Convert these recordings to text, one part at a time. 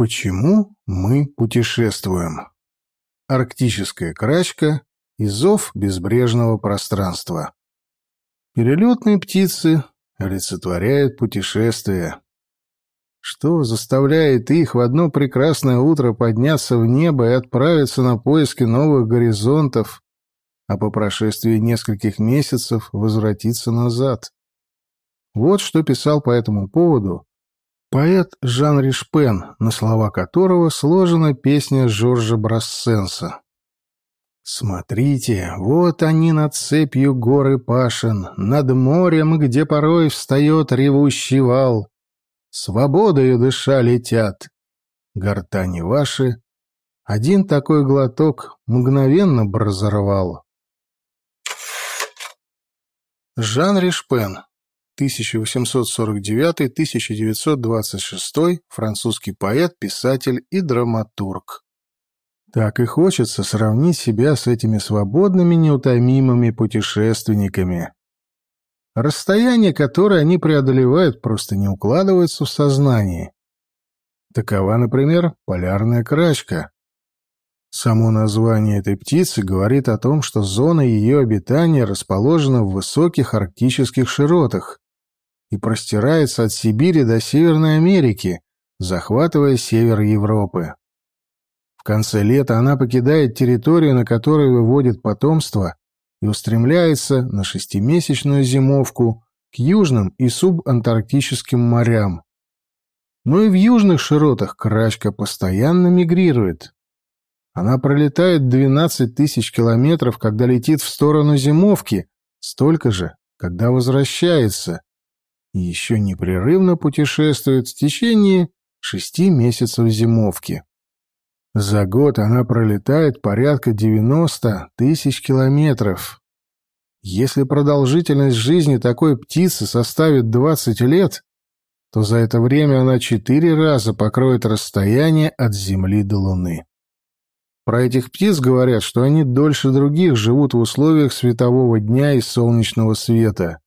Почему мы путешествуем? Арктическая крачка и зов безбрежного пространства. Перелетные птицы олицетворяют путешествия. Что заставляет их в одно прекрасное утро подняться в небо и отправиться на поиски новых горизонтов, а по прошествии нескольких месяцев возвратиться назад? Вот что писал по этому поводу поэт Жан Ришпен, на слова которого сложена песня Жоржа Брассенса. Смотрите, вот они над цепью горы Пашин, над морем, где порой встает ревущий вал. Свободою дыша летят. Гортани ваши. Один такой глоток мгновенно б разорвал. Жан Ришпен, 1849-1926, французский поэт, писатель и драматург. Так и хочется сравнить себя с этими свободными, неутомимыми путешественниками. Расстояние, которое они преодолевают, просто не укладывается в сознании. Такова, например, полярная крачка. Само название этой птицы говорит о том, что зона ее обитания расположена в высоких арктических широтах и простирается от Сибири до Северной Америки, захватывая север Европы. В конце лета она покидает территорию, на которой выводит потомство, и устремляется на шестимесячную зимовку к южным и субантарктическим морям. Но и в южных широтах крачка постоянно мигрирует. Она пролетает 12 тысяч километров, когда летит в сторону зимовки, столько же, когда возвращается, еще непрерывно путешествует в течение шести месяцев зимовки. За год она пролетает порядка 90 тысяч километров. Если продолжительность жизни такой птицы составит 20 лет, то за это время она четыре раза покроет расстояние от Земли до Луны. Про этих птиц говорят, что они дольше других живут в условиях светового дня и солнечного света.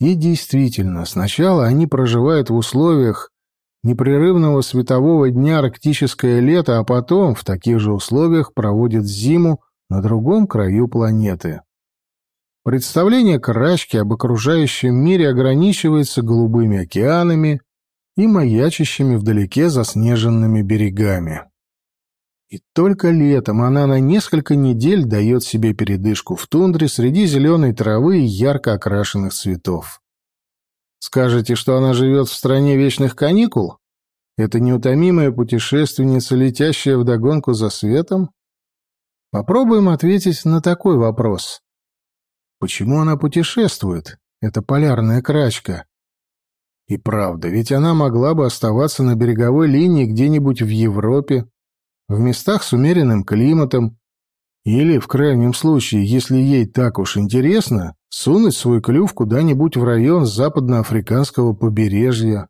И действительно, сначала они проживают в условиях, непрерывного светового дня арктическое лето, а потом в таких же условиях проводит зиму на другом краю планеты. Представление Крачки об окружающем мире ограничивается голубыми океанами и маячащими вдалеке заснеженными берегами. И только летом она на несколько недель дает себе передышку в тундре среди зеленой травы и ярко окрашенных цветов. Скажете, что она живет в стране вечных каникул? Это неутомимая путешественница, летящая вдогонку за светом? Попробуем ответить на такой вопрос. Почему она путешествует? Это полярная крачка. И правда, ведь она могла бы оставаться на береговой линии где-нибудь в Европе, в местах с умеренным климатом, или, в крайнем случае, если ей так уж интересно, сунуть свой клюв куда-нибудь в район западноафриканского побережья.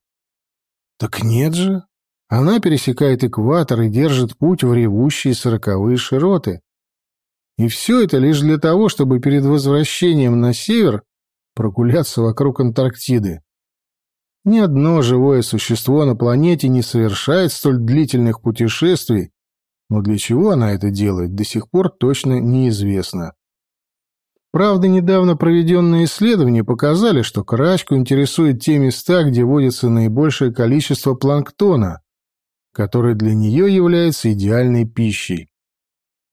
Так нет же. Она пересекает экватор и держит путь в ревущие сороковые широты. И все это лишь для того, чтобы перед возвращением на север прогуляться вокруг Антарктиды. Ни одно живое существо на планете не совершает столь длительных путешествий, но для чего она это делает, до сих пор точно неизвестно. Правда, недавно проведенные исследования показали, что крачку интересуют те места, где водится наибольшее количество планктона, который для нее является идеальной пищей.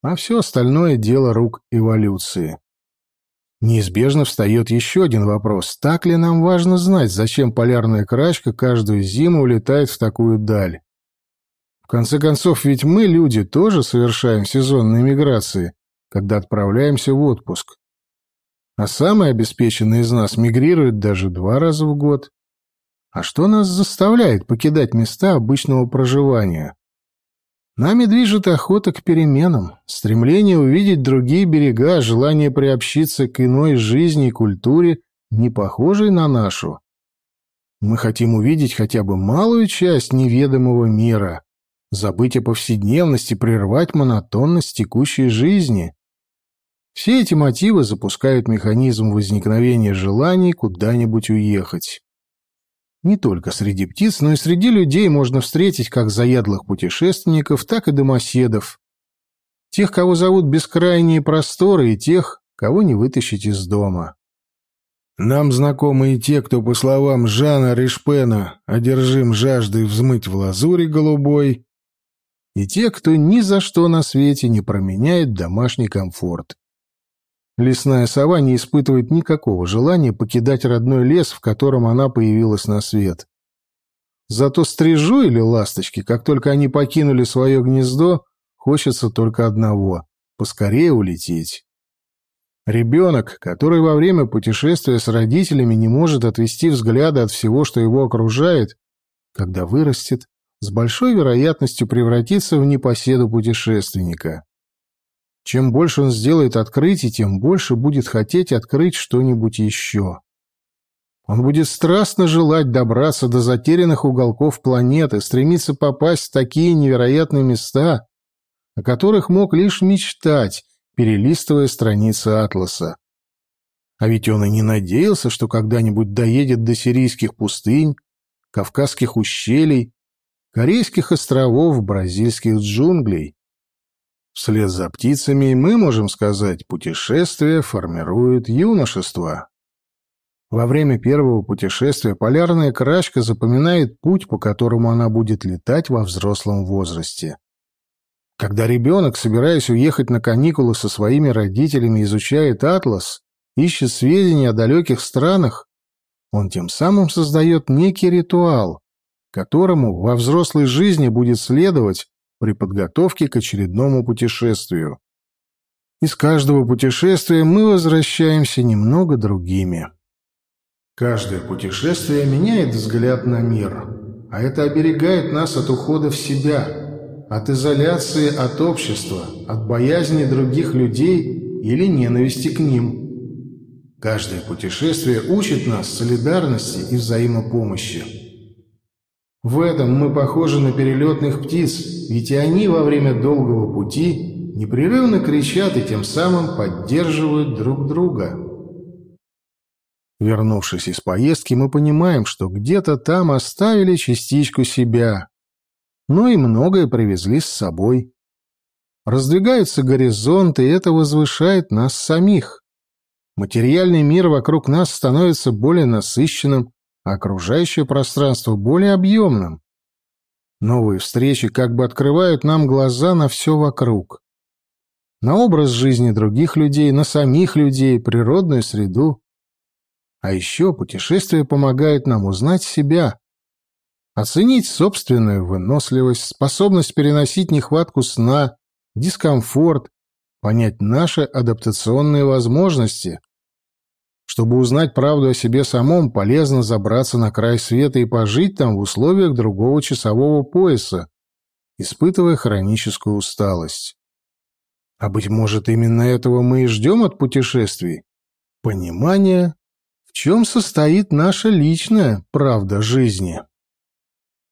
А все остальное – дело рук эволюции. Неизбежно встает еще один вопрос. Так ли нам важно знать, зачем полярная крачка каждую зиму улетает в такую даль? В конце концов, ведь мы, люди, тоже совершаем сезонные миграции, когда отправляемся в отпуск а самые обеспеченные из нас мигрируют даже два раза в год. А что нас заставляет покидать места обычного проживания? Нами движет охота к переменам, стремление увидеть другие берега, желание приобщиться к иной жизни и культуре, не похожей на нашу. Мы хотим увидеть хотя бы малую часть неведомого мира, забыть о повседневности, прервать монотонность текущей жизни. Все эти мотивы запускают механизм возникновения желаний куда-нибудь уехать. Не только среди птиц, но и среди людей можно встретить как заядлых путешественников, так и домоседов. Тех, кого зовут бескрайние просторы, и тех, кого не вытащить из дома. Нам знакомы и те, кто, по словам Жана Ришпена, одержим жаждой взмыть в лазуре голубой, и те, кто ни за что на свете не променяет домашний комфорт. Лесная сова не испытывает никакого желания покидать родной лес, в котором она появилась на свет. Зато стрижу или ласточки, как только они покинули свое гнездо, хочется только одного — поскорее улететь. Ребенок, который во время путешествия с родителями не может отвести взгляда от всего, что его окружает, когда вырастет, с большой вероятностью превратится в непоседу путешественника. Чем больше он сделает открытий, тем больше будет хотеть открыть что-нибудь еще. Он будет страстно желать добраться до затерянных уголков планеты, стремиться попасть в такие невероятные места, о которых мог лишь мечтать, перелистывая страницы атласа. А ведь он и не надеялся, что когда-нибудь доедет до сирийских пустынь, кавказских ущелий, корейских островов, бразильских джунглей. Вслед за птицами мы можем сказать, путешествие формирует юношество. Во время первого путешествия полярная крачка запоминает путь, по которому она будет летать во взрослом возрасте. Когда ребенок, собираясь уехать на каникулы со своими родителями, изучает атлас, ищет сведения о далеких странах, он тем самым создает некий ритуал, которому во взрослой жизни будет следовать при подготовке к очередному путешествию. Из каждого путешествия мы возвращаемся немного другими. Каждое путешествие меняет взгляд на мир, а это оберегает нас от ухода в себя – от изоляции от общества, от боязни других людей или ненависти к ним. Каждое путешествие учит нас солидарности и взаимопомощи. В этом мы похожи на перелетных птиц, ведь и они во время долгого пути непрерывно кричат и тем самым поддерживают друг друга. Вернувшись из поездки, мы понимаем, что где-то там оставили частичку себя, но и многое привезли с собой. Раздвигаются горизонты, и это возвышает нас самих. Материальный мир вокруг нас становится более насыщенным, окружающее пространство более объемным. Новые встречи как бы открывают нам глаза на все вокруг. На образ жизни других людей, на самих людей, природную среду. А еще путешествие помогает нам узнать себя, Оценить собственную выносливость, способность переносить нехватку сна, дискомфорт, понять наши адаптационные возможности. Чтобы узнать правду о себе самом, полезно забраться на край света и пожить там в условиях другого часового пояса, испытывая хроническую усталость. А быть может, именно этого мы и ждем от путешествий? Понимание, в чем состоит наша личная правда жизни.